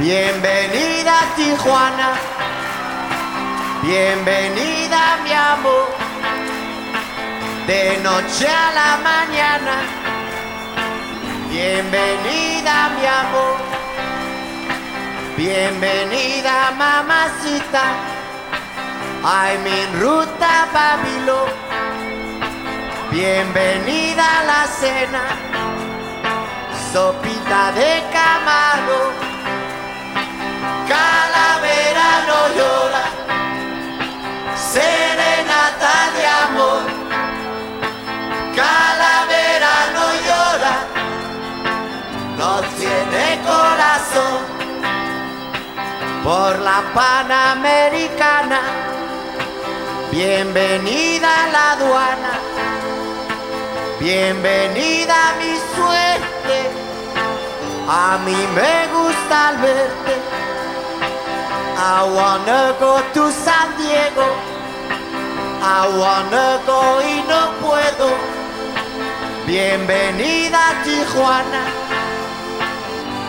Bienvenida Tijuana, bienvenida mi amor, de noche a la mañana, bienvenida mi amor, bienvenida mamacita, I'm en ruta a Babilón, bienvenida a la cena, sopita de camarón. Calavera no llora, serenata de amor. Calavera no llora, no tiene corazón. Por la Panamericana, bienvenida a la aduana, bienvenida a mi suerte. A mí me gusta verte. I wanna go to San Diego. I y no puedo. Bienvenida a Tijuana.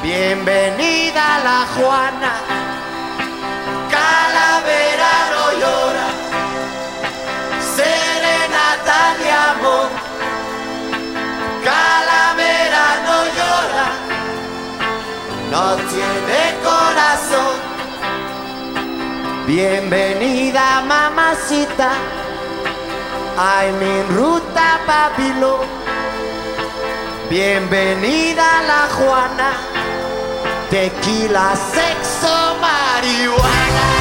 Bienvenida a la Juana. Calavera no llora. Serenata de amor. Calavera no llora. No tiene corazón. Bienvenida mamacita, I'm en ruta Babilón. Bienvenida la Juana, tequila, sexo, marihuana.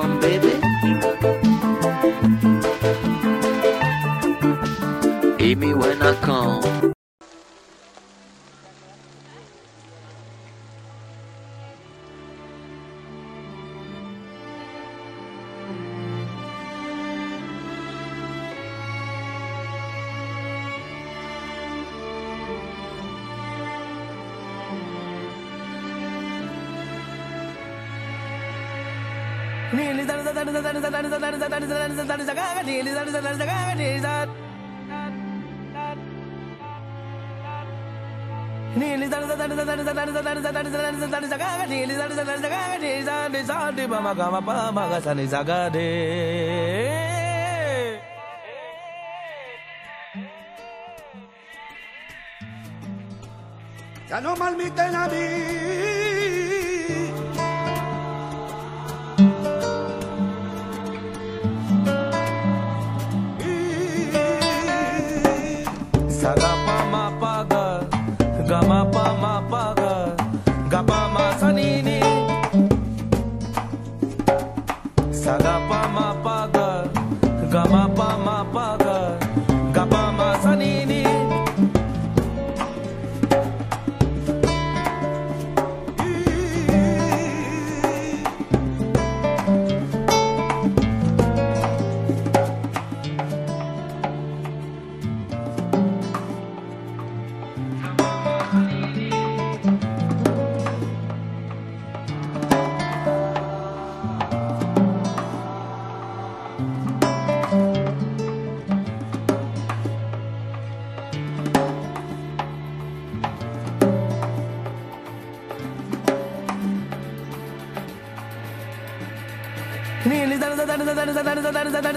Lacan. நீலி தடு தடு தடு தடு தடு தடு தடு தடு தடு தடு தடு தடு தடு தடு தடு Ya no malmiten a mí.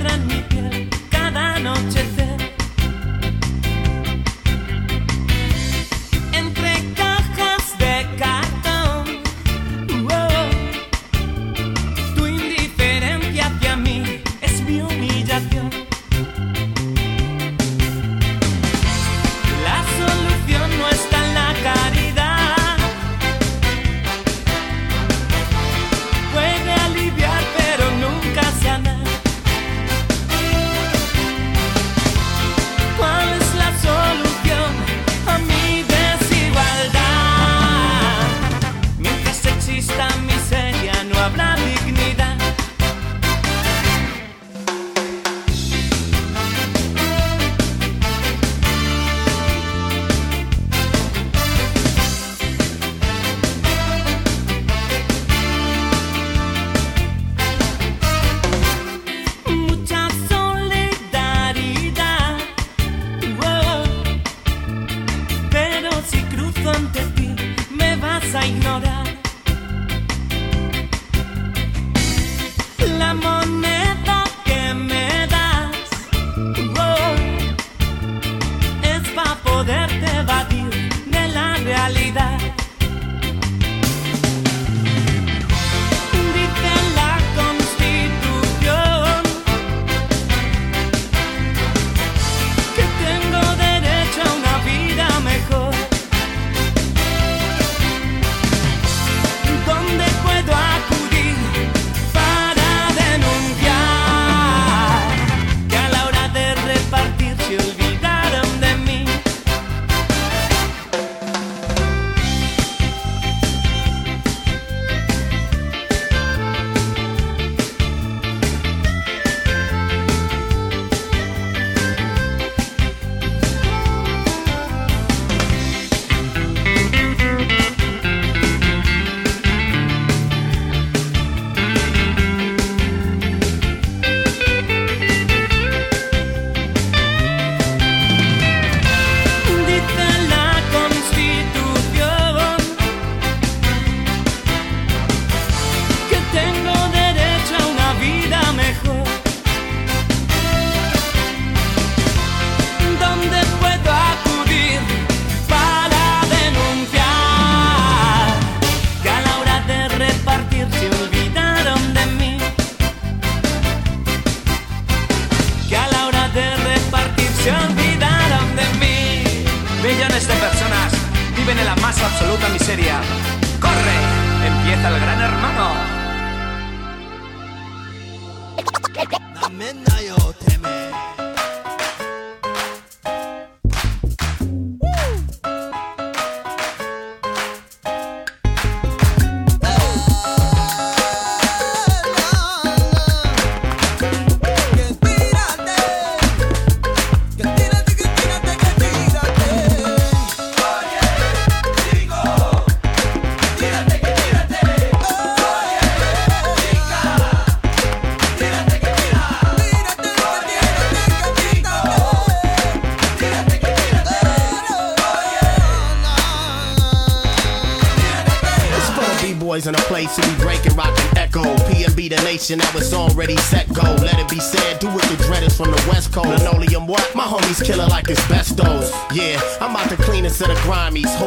penetra en mi piel cada anochecer.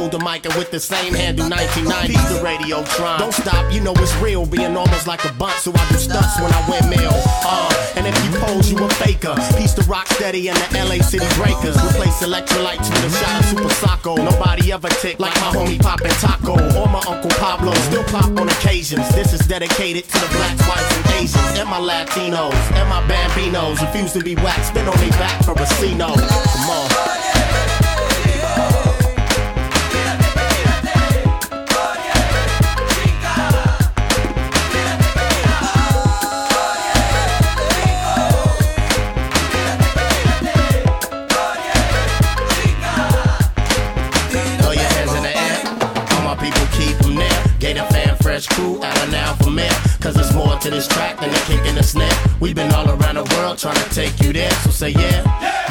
Hold the mic and with the same handle 1990s, the radio trying. Don't stop, you know it's real. Being almost like a bunt, so I do stunts when I mail. Uh, and if you pose, you a faker. Piece the rock steady and the LA City Breakers. Replace electrolytes with a shot of Super Socko. Nobody ever tick like my homie Poppin' Taco or my Uncle Pablo. Still pop on occasions. This is dedicated to the blacks, whites, and Asians. And my Latinos, and my Bambinos. Refuse to be waxed, spin on me back for a C-No. Come on. This track than they kick in the snare. We've been all around the world trying to take you there, so say yeah. Yeah,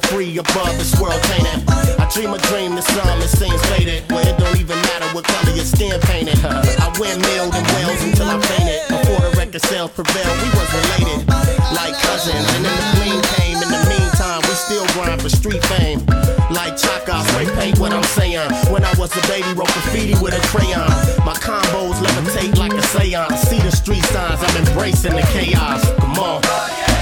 soar free above this world tainted. I dream a dream, the sun it seems faded. Where it don't even matter what color your skin painted. I win milled and wells until I fainted. Before the record sales prevailed, we was related. Like cousins, and then the bling came. In the meantime, we still grind for street fame. Like Chaka, spray paint what I'm saying. When I was a baby, wrote graffiti with a crayon. My combos levitate like a seance. See the street signs, I'm embracing the chaos. Come on.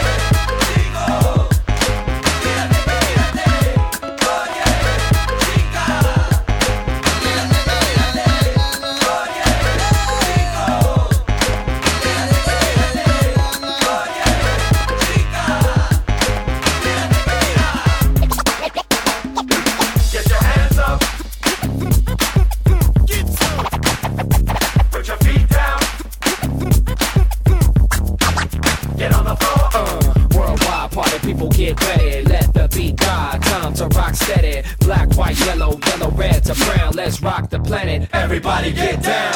Everybody get down.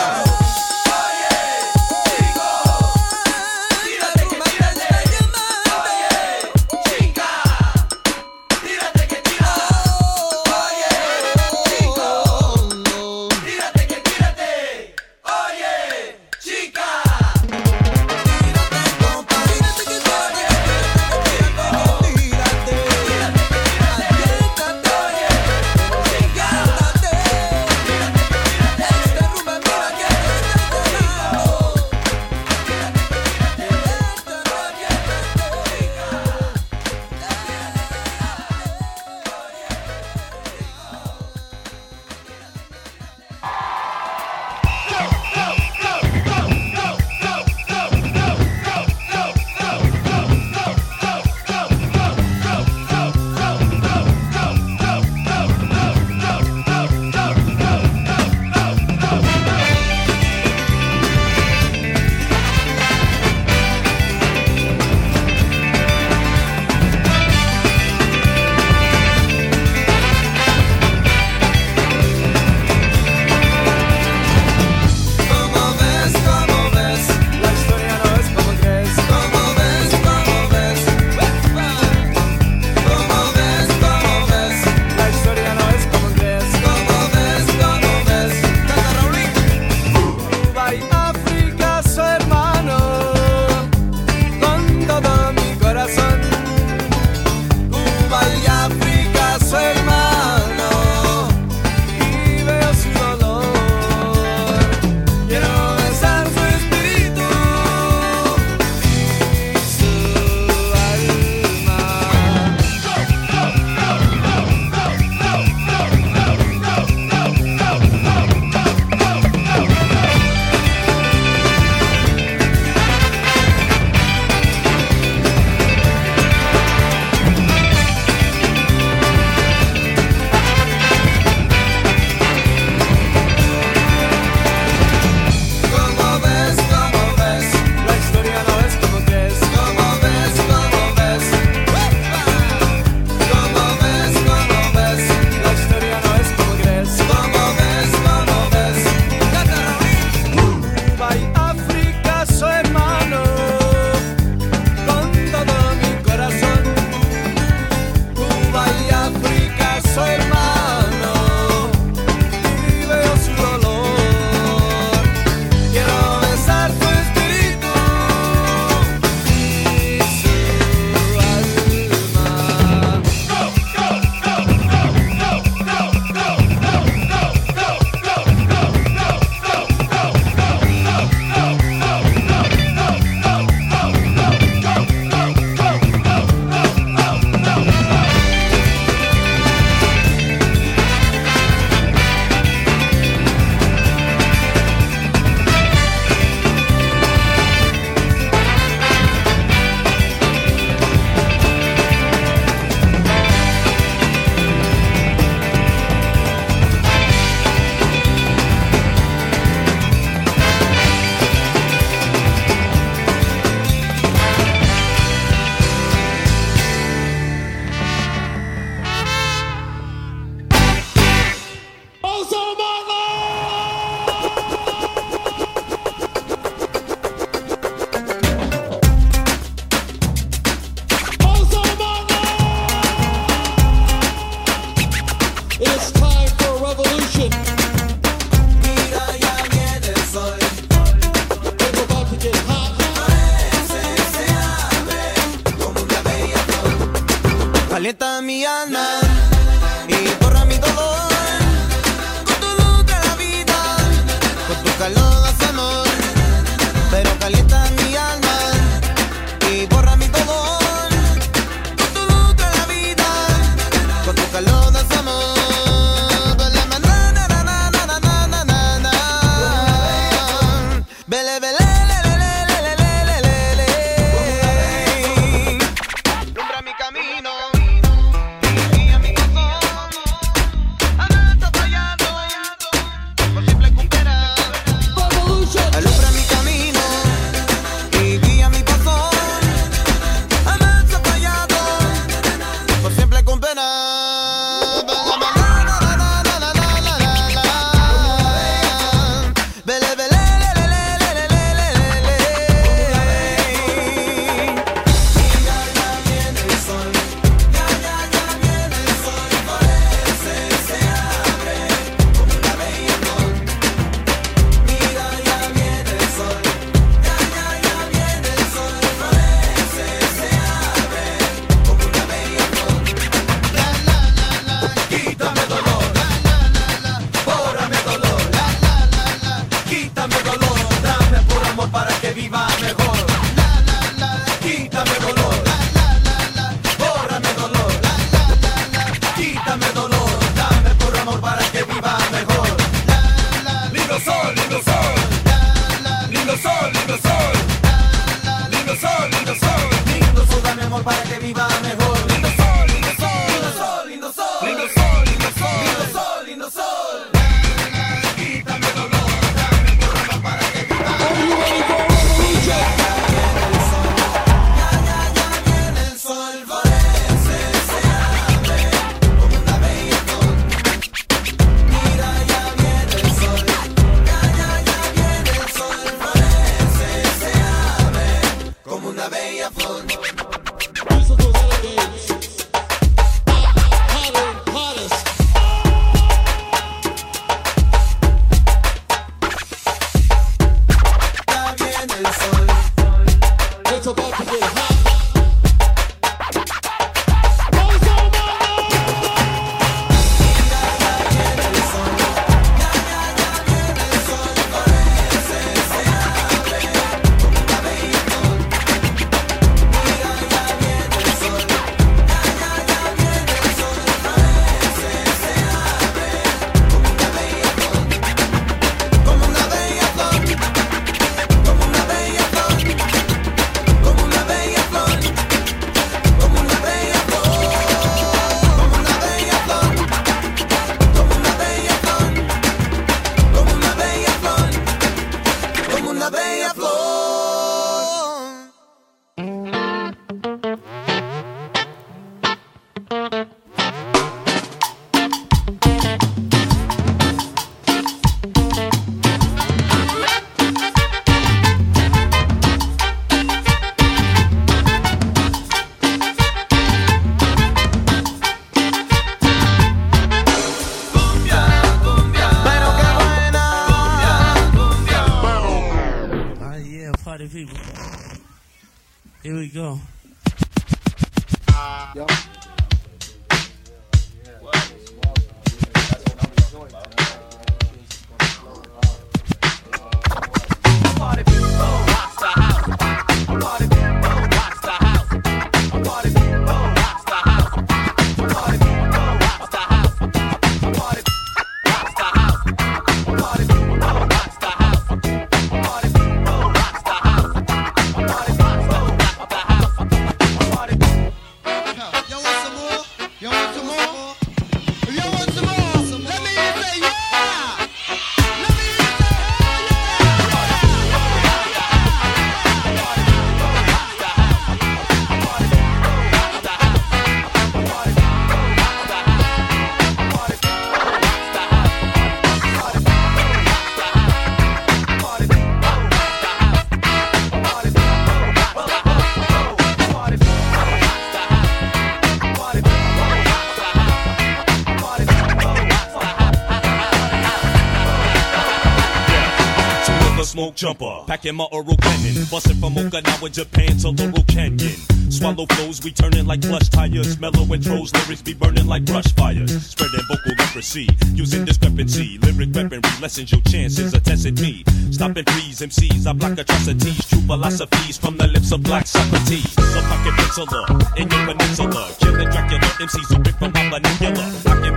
Jumper. Packing my oral cannon. Busting from Okinawa, Japan to Laurel Canyon. Swallow flows, we turning like plush tires. Mellow and intros, lyrics be burning like brush fires. Spreading vocal leprosy, using discrepancy. Lyric weaponry lessens your chances of testing me. Stopping freeze MCs, I block atrocities. True philosophies from the lips of black Socrates. A pocket penciler in your peninsula. Killing Dracula, MCs who rip from my vernacular.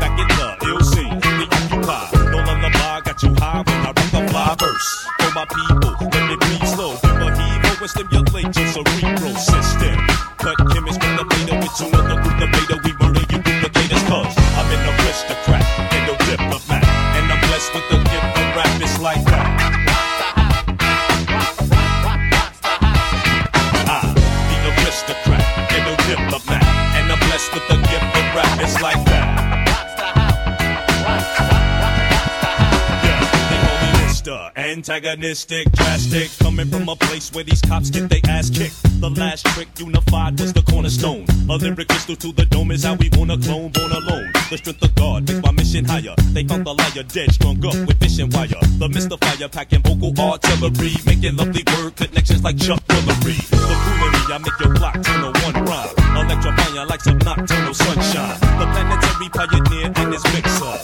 Cerebral system. Cut chemists from the beta with two Antagonistic, drastic, coming from a place where these cops get their ass kicked. The last trick unified was the cornerstone. A lyric crystal to the dome is how we wanna clone, born alone. The strength of God makes my mission higher. They found the liar dead, strung up with fishing wire. The mystifier packing vocal artillery, making lovely word connections like Chuck Woolery. The foolery, I make your block turn to one rhyme. Electrifying like some nocturnal sunshine. The planetary pioneer and his mixer.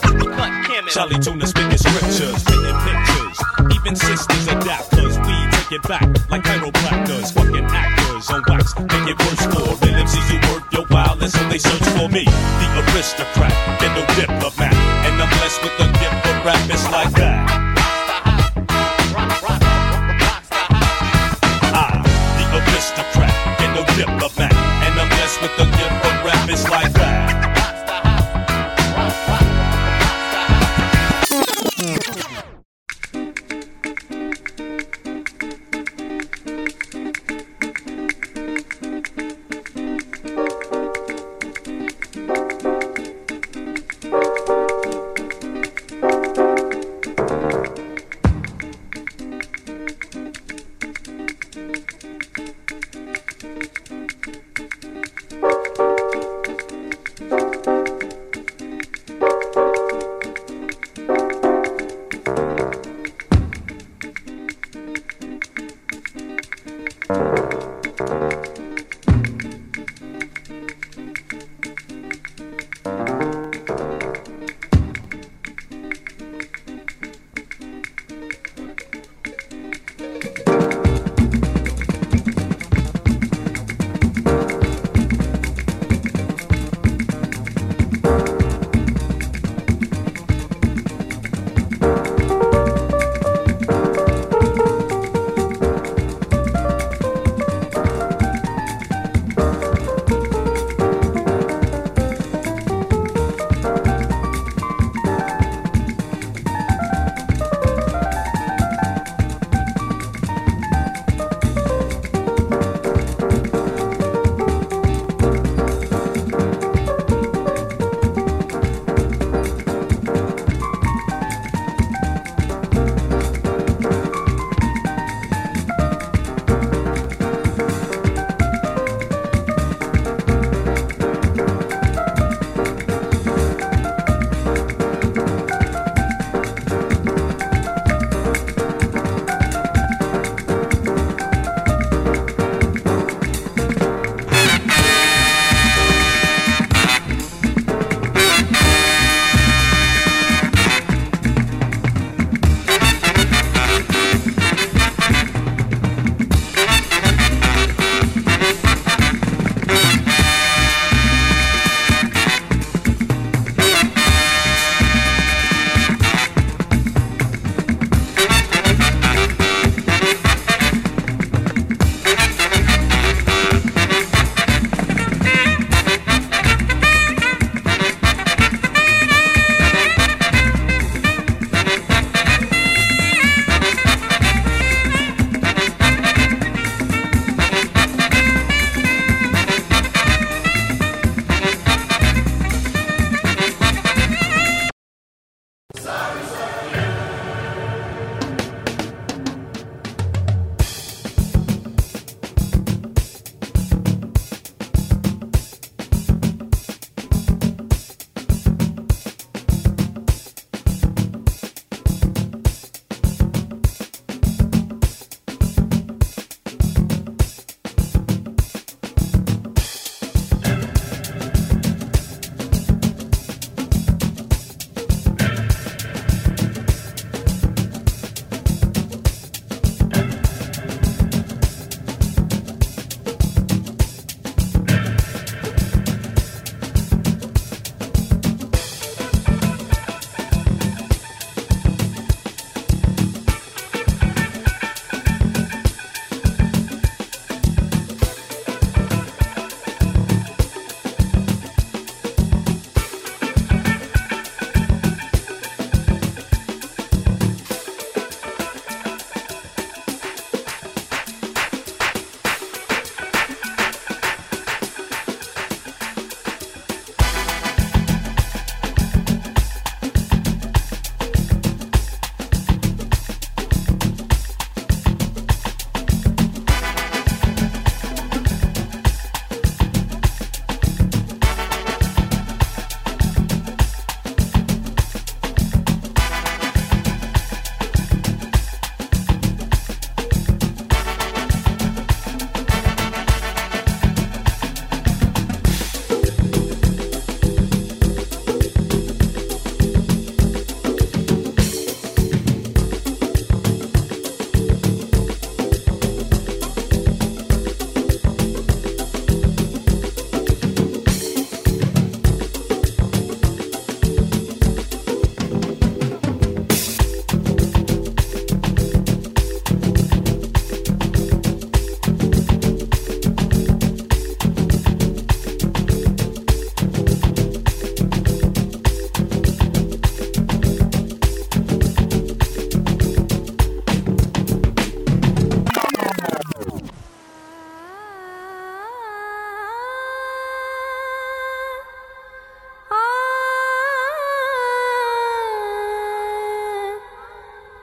Charlie Tuna spitting scriptures, pictures. Even sisters adapt, cause we take it back like chiropractors. Fucking actors on wax, make it worse for real MCs who work your wild, and so they search for me. The aristocrat, and no diplomat. And I'm blessed with the gift of rap, it's like that.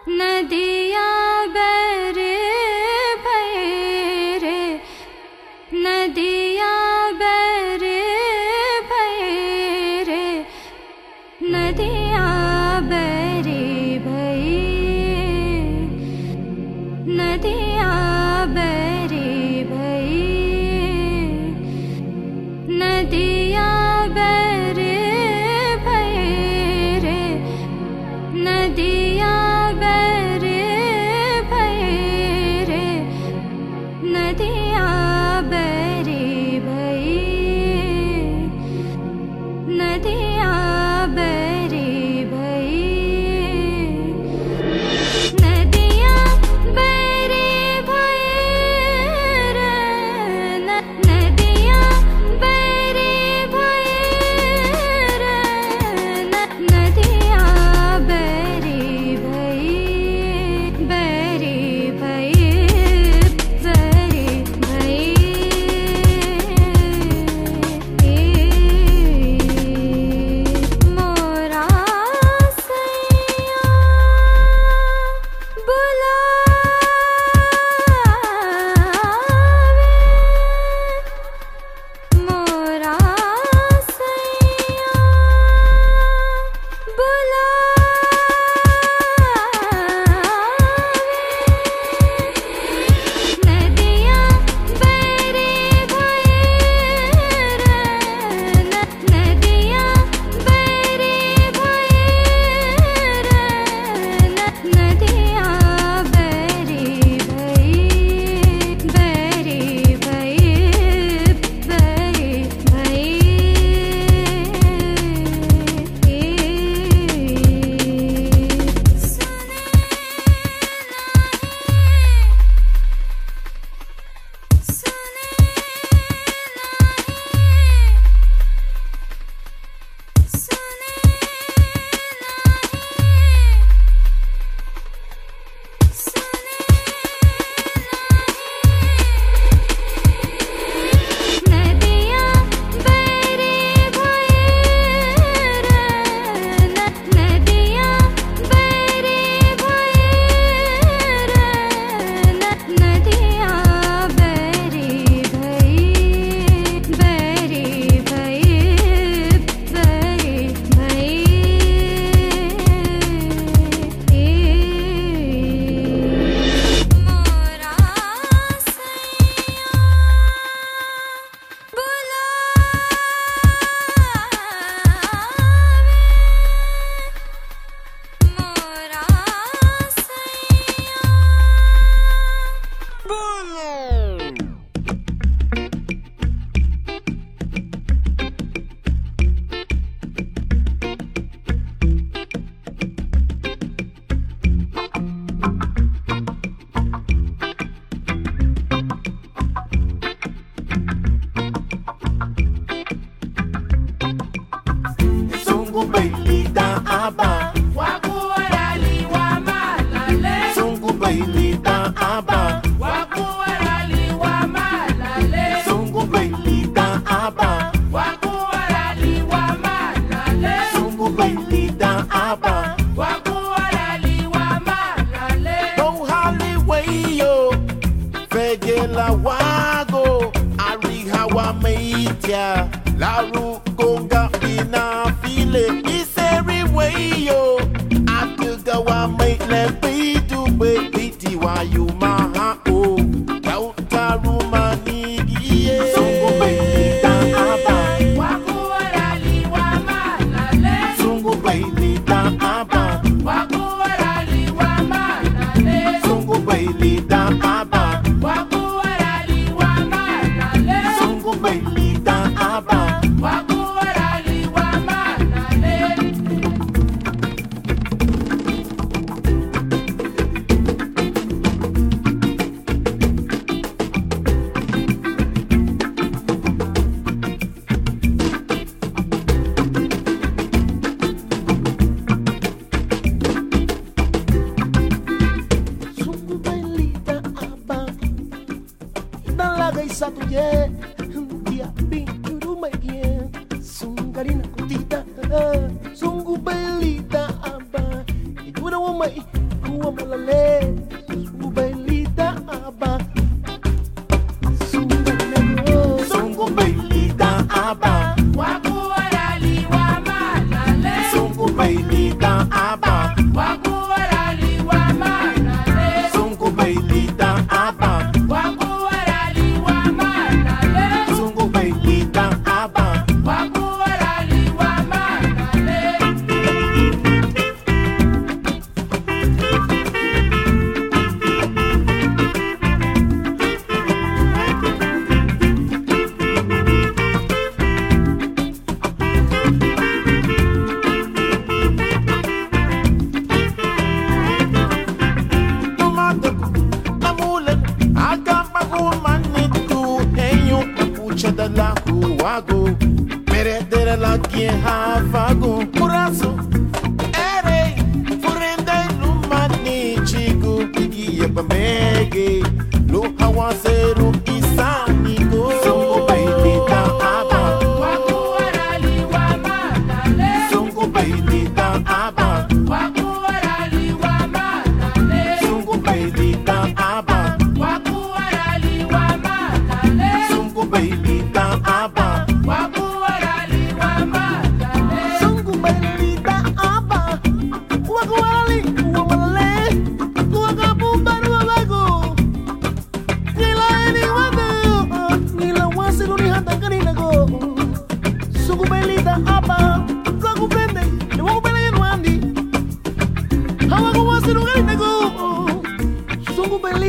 न दे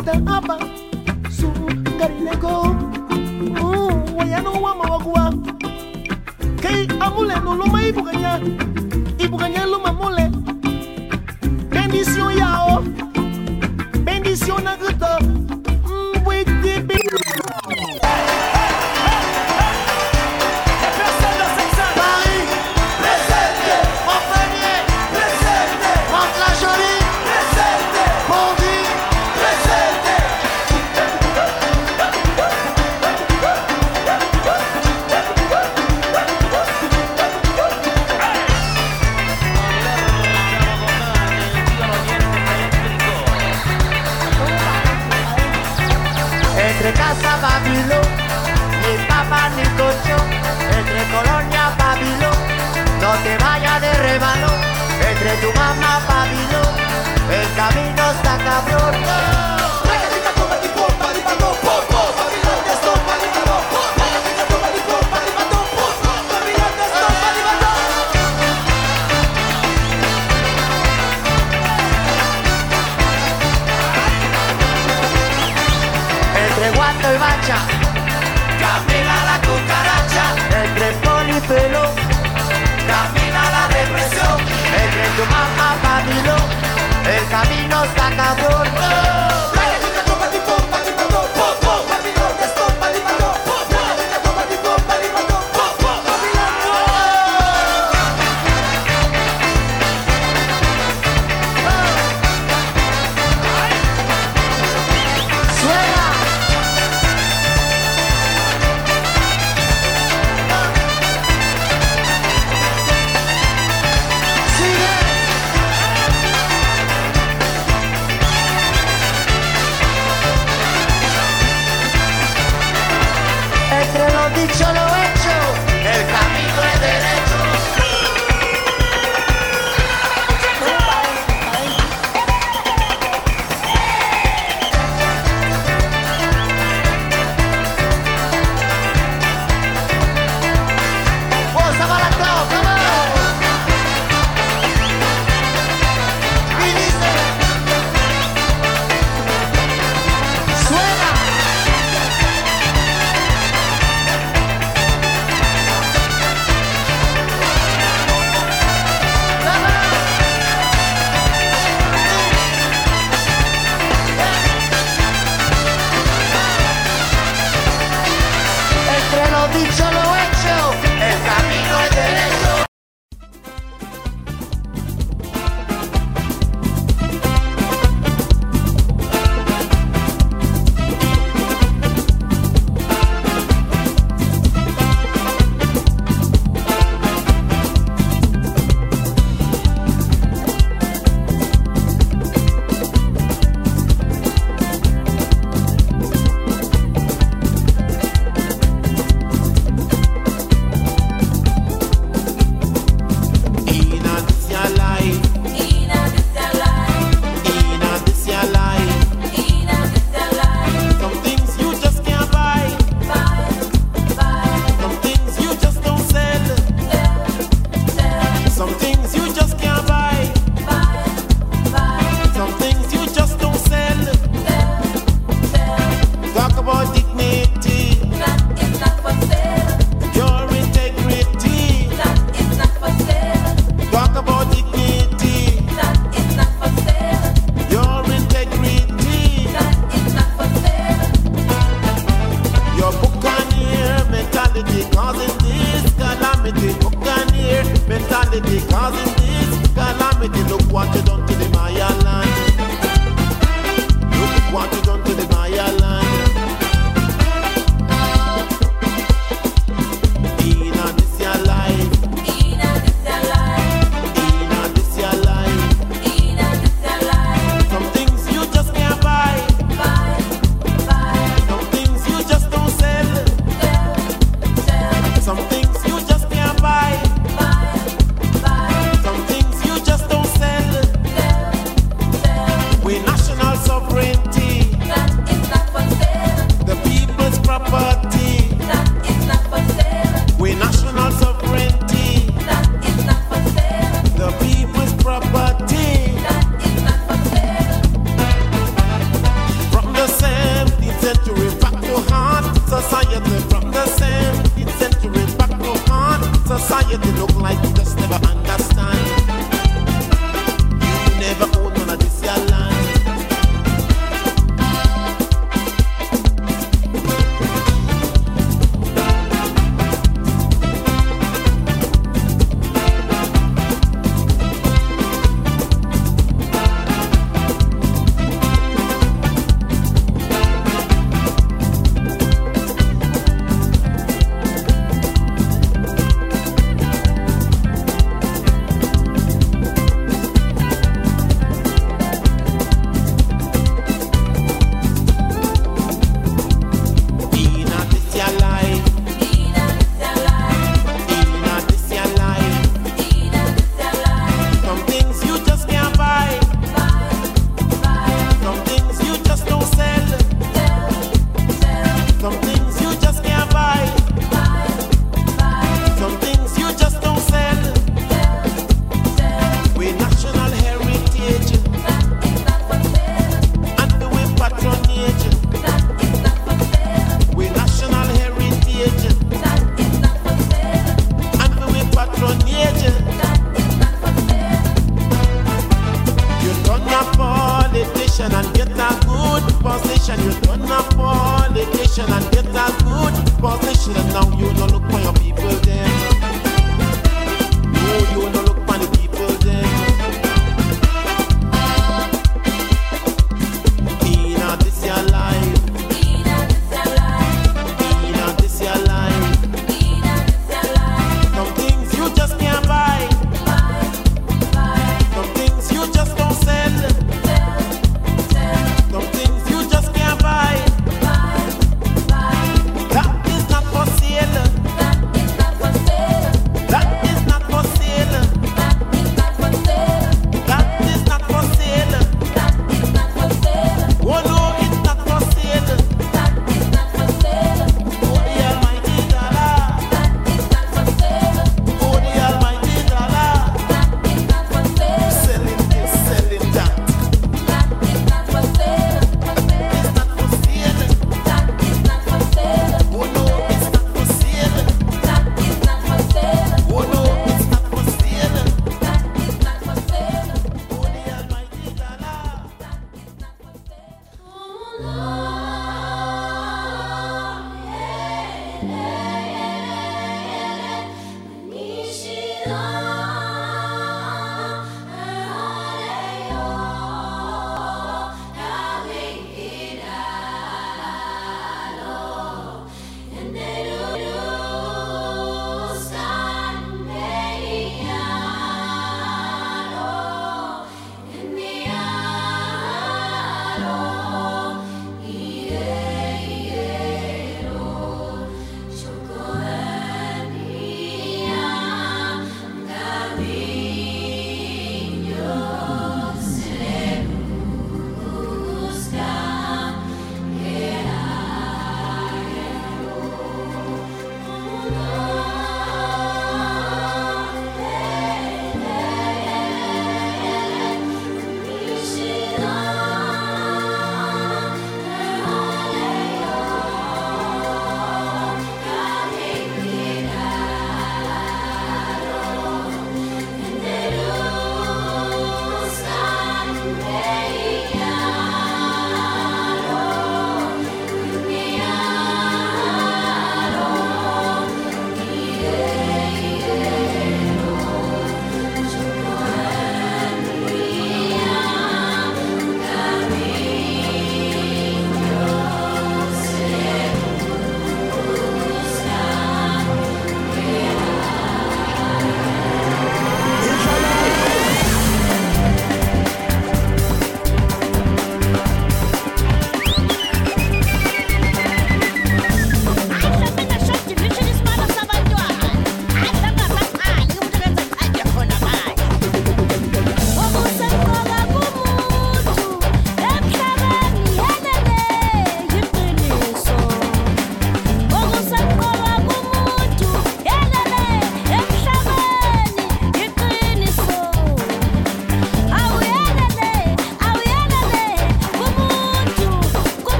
Peter apa? Sungarileko oh, wayano wa mawakuwa kai amule nuluma ibukanya each other good position. You done a politician and get a good position. And now you don't look for your people there. No, you don't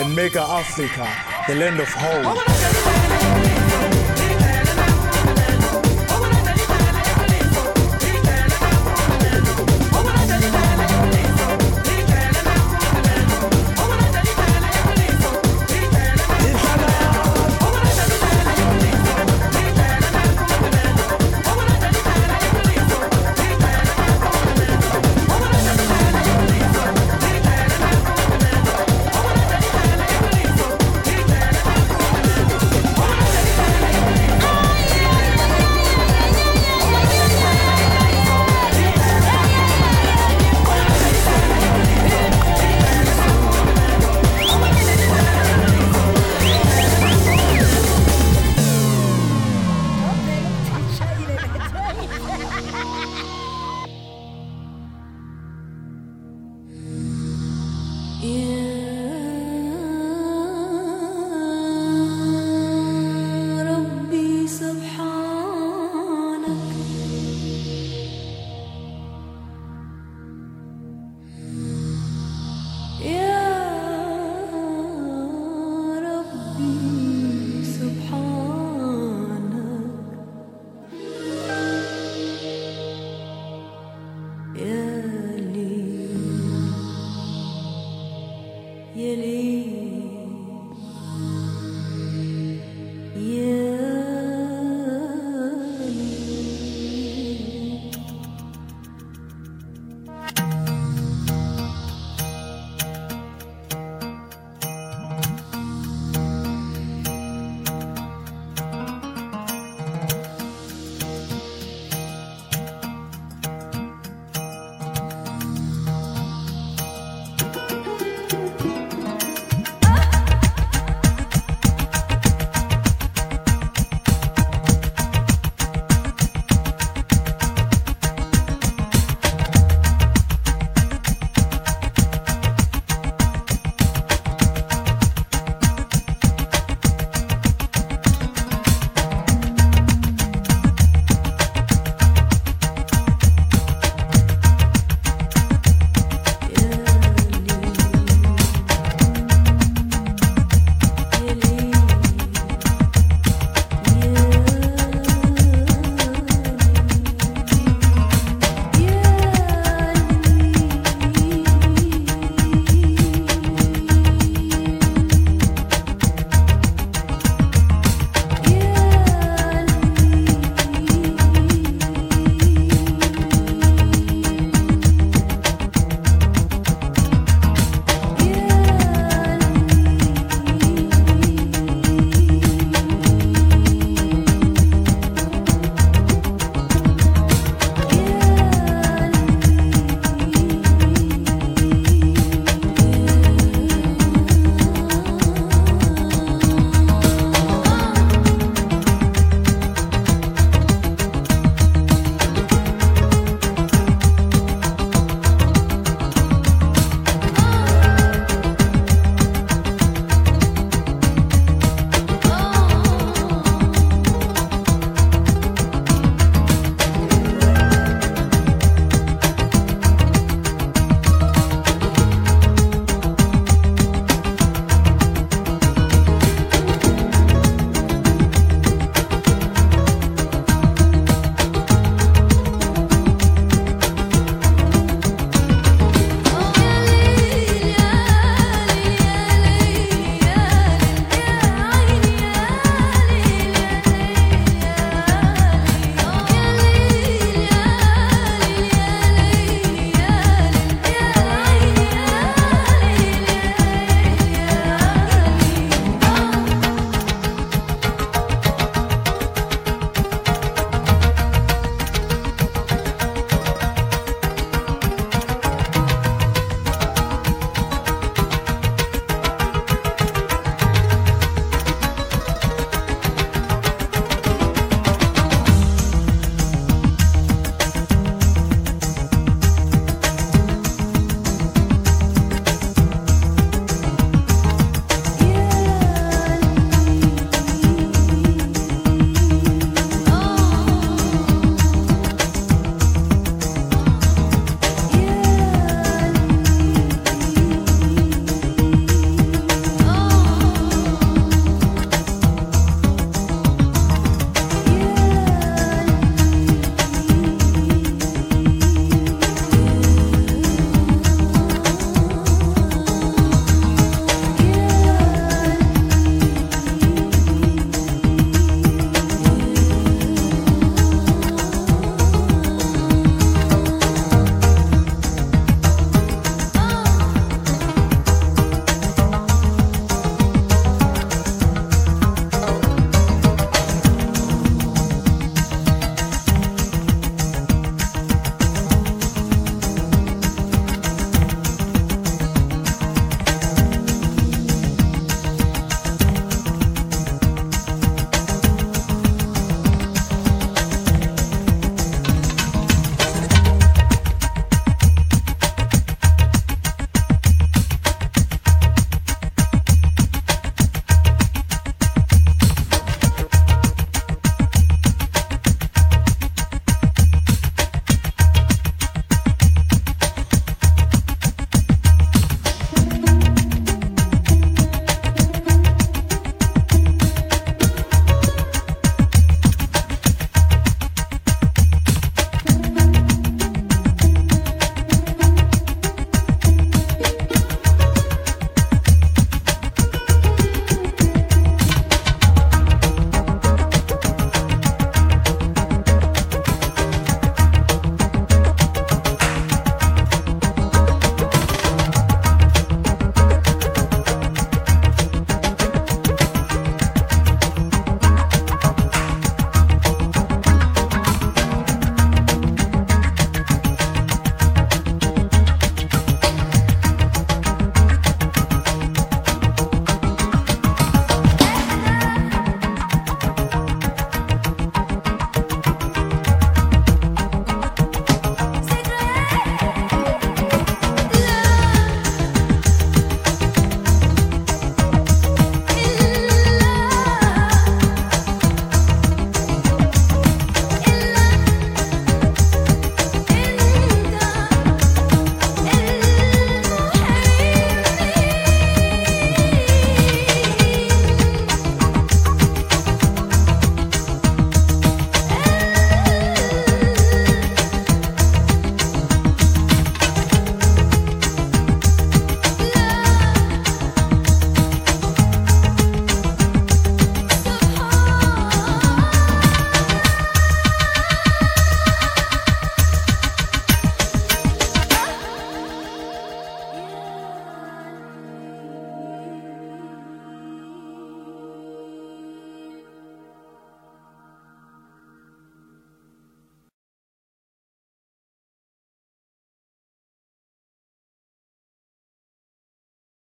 and make Africa the land of hope.